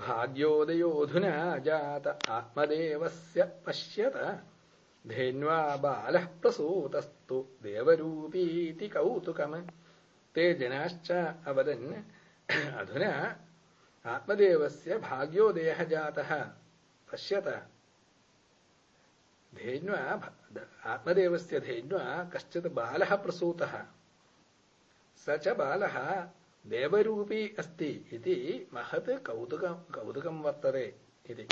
भाग्योदयोऽधुना जात आत्मदेवस्य पश्यत। धेन्वा बालः प्रसूतस्तु, देवरूपीति कौतुकम्। ते जनाश्च अवदन्, अधुना आत्मदेवस्य भाग्योदयः जातः पश्यत। धेन्वा आत्मदेवस्य धेन्वा कश्चित् बालः प्रसूतः। स च बालः देवरूपी अस्ति इति महत् कौतुकं कौतुकं वर्तते इति